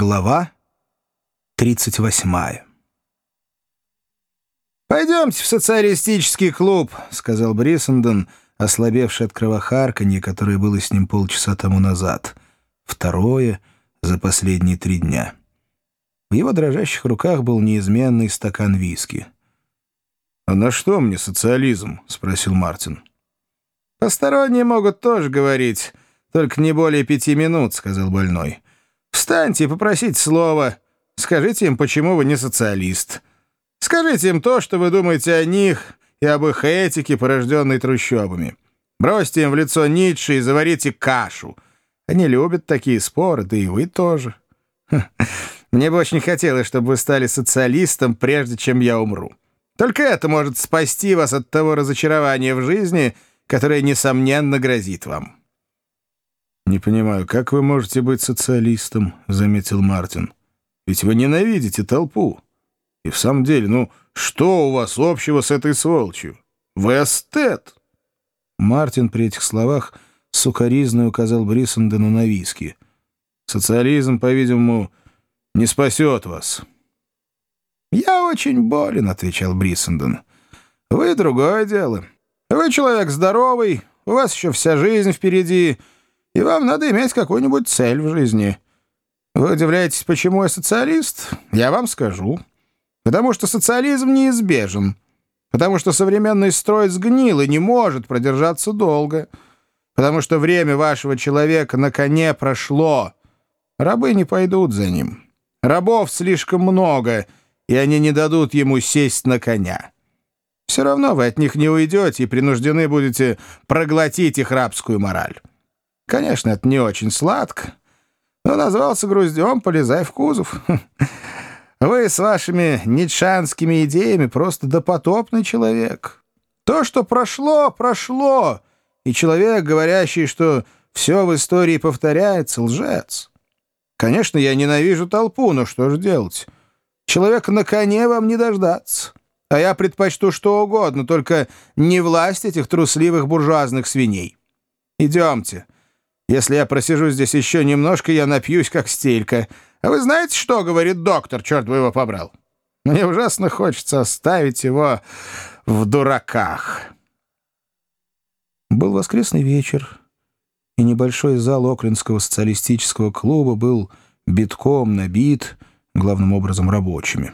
Глава 38 «Пойдемте в социалистический клуб», — сказал Бриссенден, ослабевший от кровохарканья, которое было с ним полчаса тому назад. Второе за последние три дня. В его дрожащих руках был неизменный стакан виски. «А на что мне социализм?» — спросил Мартин. «Посторонние могут тоже говорить, только не более пяти минут», — сказал больной. Встаньте и попросите слова. Скажите им, почему вы не социалист. Скажите им то, что вы думаете о них и об их этике, порожденной трущобами. Бросьте им в лицо Ницше и заварите кашу. Они любят такие споры, да и вы тоже. Мне бы очень хотелось, чтобы вы стали социалистом, прежде чем я умру. Только это может спасти вас от того разочарования в жизни, которое, несомненно, грозит вам. «Не понимаю, как вы можете быть социалистом?» — заметил Мартин. «Ведь вы ненавидите толпу. И в самом деле, ну, что у вас общего с этой сволочью? Вы эстет!» Мартин при этих словах сукоризно указал Бриссендену на виски. «Социализм, по-видимому, не спасет вас». «Я очень болен», — отвечал Бриссенден. «Вы другое дело. Вы человек здоровый, у вас еще вся жизнь впереди» и вам надо иметь какую-нибудь цель в жизни. Вы удивляетесь, почему я социалист? Я вам скажу. Потому что социализм неизбежен. Потому что современный строй сгнил и не может продержаться долго. Потому что время вашего человека на коне прошло. Рабы не пойдут за ним. Рабов слишком много, и они не дадут ему сесть на коня. Все равно вы от них не уйдете и принуждены будете проглотить их рабскую мораль. Конечно, это не очень сладко, но назвался груздем, полезай в кузов. Вы с вашими ницшанскими идеями просто допотопный человек. То, что прошло, прошло, и человек, говорящий, что все в истории повторяется, лжец. Конечно, я ненавижу толпу, но что же делать? Человек на коне вам не дождаться. А я предпочту что угодно, только не власть этих трусливых буржуазных свиней. Идемте. Если я просижу здесь еще немножко, я напьюсь, как стелька. А вы знаете, что говорит доктор, черт бы его побрал? Мне ужасно хочется оставить его в дураках. Был воскресный вечер, и небольшой зал Оклинского социалистического клуба был битком набит, главным образом рабочими.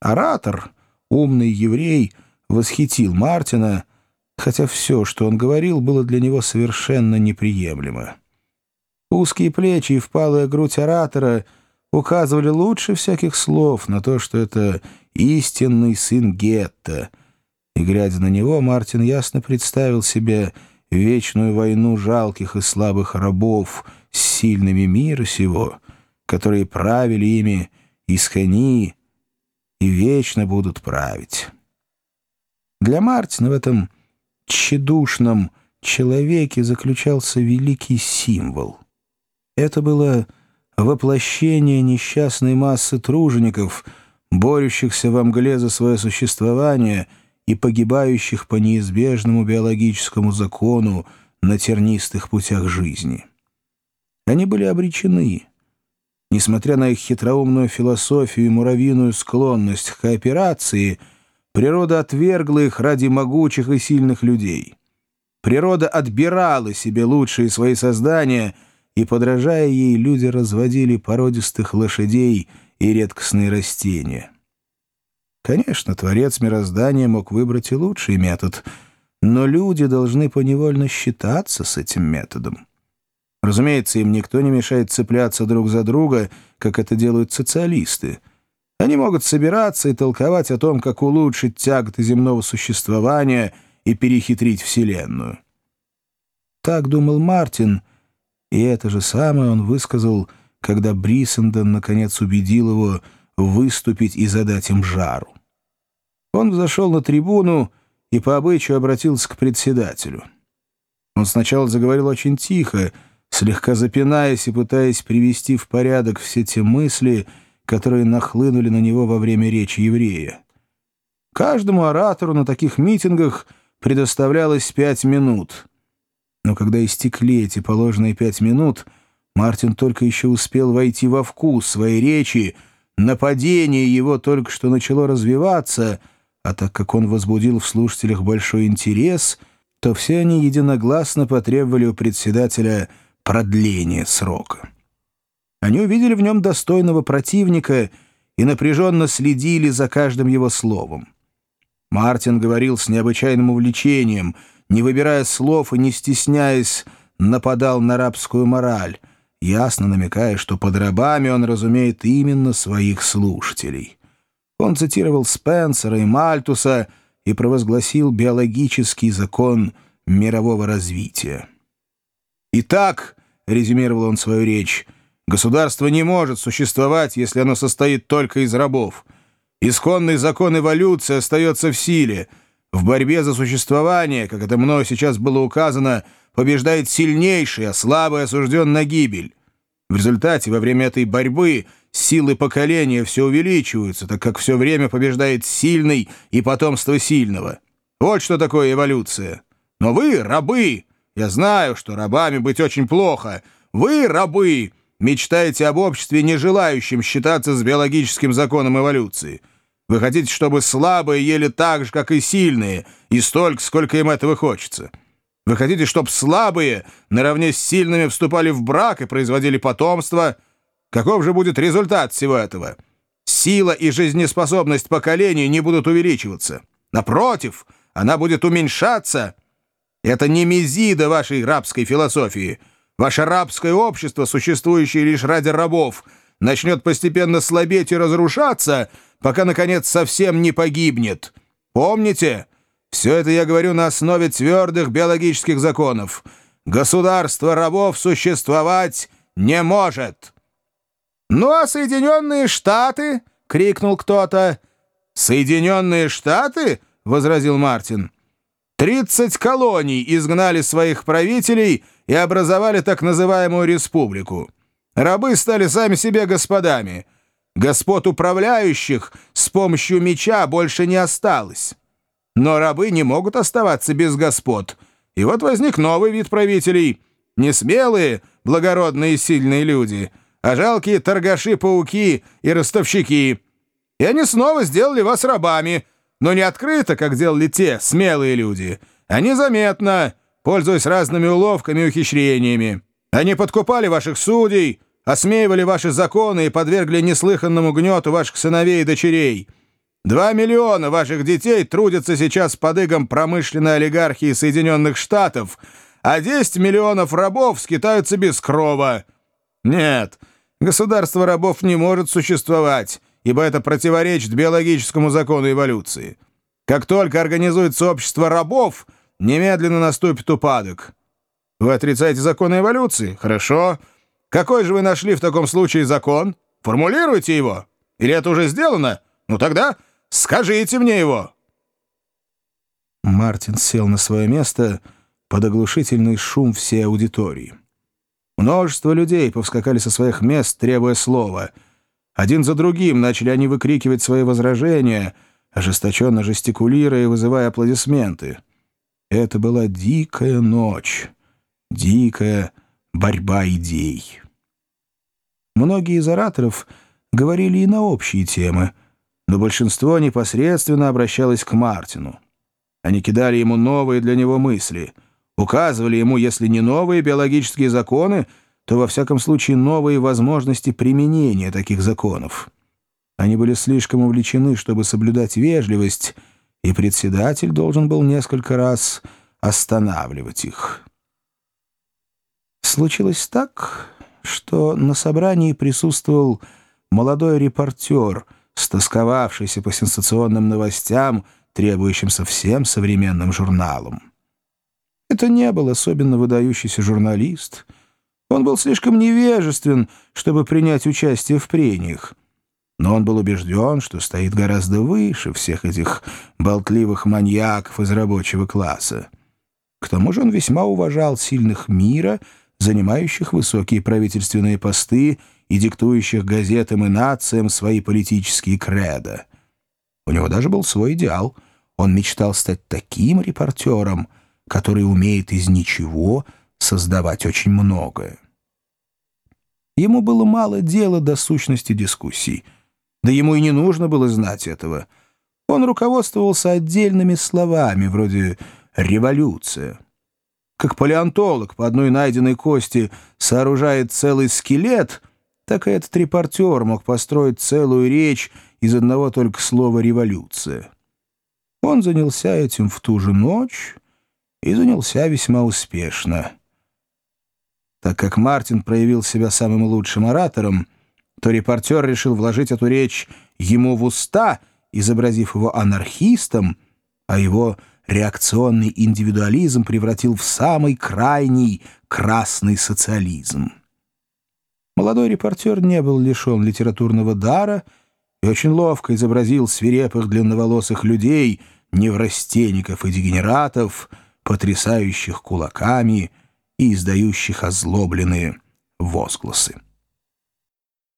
Оратор, умный еврей, восхитил Мартина — хотя все, что он говорил, было для него совершенно неприемлемо. Узкие плечи и впалая грудь оратора указывали лучше всяких слов на то, что это истинный сын гетто. И, глядя на него, Мартин ясно представил себе вечную войну жалких и слабых рабов с сильными мира сего, которые правили ими искони и вечно будут править. Для Мартина в этом тщедушном человеке заключался великий символ. Это было воплощение несчастной массы тружеников, борющихся во мгле за свое существование и погибающих по неизбежному биологическому закону на тернистых путях жизни. Они были обречены. Несмотря на их хитроумную философию и муравьиную склонность к кооперации — Природа отвергла их ради могучих и сильных людей. Природа отбирала себе лучшие свои создания, и, подражая ей, люди разводили породистых лошадей и редкостные растения. Конечно, Творец мироздания мог выбрать и лучший метод, но люди должны поневольно считаться с этим методом. Разумеется, им никто не мешает цепляться друг за друга, как это делают социалисты — они могут собираться и толковать о том, как улучшить тяготы земного существования и перехитрить Вселенную. Так думал Мартин, и это же самое он высказал, когда Брисенден наконец убедил его выступить и задать им жару. Он взошел на трибуну и по обычаю обратился к председателю. Он сначала заговорил очень тихо, слегка запинаясь и пытаясь привести в порядок все те мысли, которые нахлынули на него во время речи еврея. Каждому оратору на таких митингах предоставлялось пять минут. Но когда истекли эти положенные пять минут, Мартин только еще успел войти во вкус своей речи, нападение его только что начало развиваться, а так как он возбудил в слушателях большой интерес, то все они единогласно потребовали у председателя продления срока. Они увидели в нем достойного противника и напряженно следили за каждым его словом. Мартин говорил с необычайным увлечением, не выбирая слов и не стесняясь, нападал на рабскую мораль, ясно намекая, что под рабами он разумеет именно своих слушателей. Он цитировал Спенсера и Мальтуса и провозгласил биологический закон мирового развития. «Итак», — резюмировал он свою речь, — «государство не может существовать, если оно состоит только из рабов. Исконный закон эволюции остается в силе. В борьбе за существование, как это мною сейчас было указано, — побеждает сильнейший, а слабый осужден на гибель. В результате, во время этой борьбы, силы поколения все увеличиваются, так как все время побеждает сильный и потомство сильного. Вот что такое эволюция. Но вы — рабы. Я знаю, что рабами быть очень плохо. Вы — рабы. Мечтаете об обществе, не желающем считаться с биологическим законом эволюции. Вы хотите, чтобы слабые ели так же, как и сильные, и столько, сколько им этого хочется. Вы хотите, чтобы слабые наравне с сильными вступали в брак и производили потомство? Каков же будет результат всего этого? Сила и жизнеспособность поколений не будут увеличиваться. Напротив, она будет уменьшаться. Это не мезида вашей рабской философии. Ваше рабское общество, существующее лишь ради рабов, начнет постепенно слабеть и разрушаться, пока, наконец, совсем не погибнет. Помните, все это я говорю на основе твердых биологических законов. Государство рабов существовать не может. «Ну а Соединенные Штаты?» — крикнул кто-то. «Соединенные Штаты?» — возразил Мартин. «Тридцать колоний изгнали своих правителей и образовали так называемую республику. Рабы стали сами себе господами. Господ управляющих с помощью меча больше не осталось». Но рабы не могут оставаться без господ. И вот возник новый вид правителей. Не смелые, благородные и сильные люди, а жалкие торгаши-пауки и ростовщики. И они снова сделали вас рабами, но не открыто, как делали те смелые люди, а незаметно, пользуясь разными уловками и ухищрениями. Они подкупали ваших судей, осмеивали ваши законы и подвергли неслыханному гнету ваших сыновей и дочерей». Два миллиона ваших детей трудятся сейчас под игом промышленной олигархии Соединенных Штатов, а 10 миллионов рабов скитаются без крова. Нет, государство рабов не может существовать, ибо это противоречит биологическому закону эволюции. Как только организуется общество рабов, немедленно наступит упадок. Вы отрицаете закон эволюции? Хорошо. Какой же вы нашли в таком случае закон? Формулируйте его. Или это уже сделано? Ну тогда... Скажите мне его!» Мартин сел на свое место под оглушительный шум всей аудитории. Множество людей повскакали со своих мест, требуя слова. Один за другим начали они выкрикивать свои возражения, ожесточенно жестикулируя и вызывая аплодисменты. Это была дикая ночь, дикая борьба идей. Многие из ораторов говорили и на общие темы — но большинство непосредственно обращалось к Мартину. Они кидали ему новые для него мысли, указывали ему, если не новые биологические законы, то во всяком случае новые возможности применения таких законов. Они были слишком увлечены, чтобы соблюдать вежливость, и председатель должен был несколько раз останавливать их. Случилось так, что на собрании присутствовал молодой репортер — стосковавшийся по сенсационным новостям, требующимся всем современным журналам. Это не был особенно выдающийся журналист. Он был слишком невежествен, чтобы принять участие в прениях. Но он был убежден, что стоит гораздо выше всех этих болтливых маньяков из рабочего класса. К тому же он весьма уважал сильных мира, занимающих высокие правительственные посты и диктующих газетам и нациям свои политические кредо. У него даже был свой идеал. Он мечтал стать таким репортером, который умеет из ничего создавать очень многое. Ему было мало дела до сущности дискуссий. Да ему и не нужно было знать этого. Он руководствовался отдельными словами, вроде «революция». Как палеонтолог по одной найденной кости сооружает целый скелет, так и этот репортер мог построить целую речь из одного только слова «революция». Он занялся этим в ту же ночь и занялся весьма успешно. Так как Мартин проявил себя самым лучшим оратором, то репортер решил вложить эту речь ему в уста, изобразив его анархистом, а его реакционный индивидуализм превратил в самый крайний красный социализм. Молодой репортер не был лишен литературного дара и очень ловко изобразил свирепых длинноволосых людей, неврастенников и дегенератов, потрясающих кулаками и издающих озлобленные возгласы.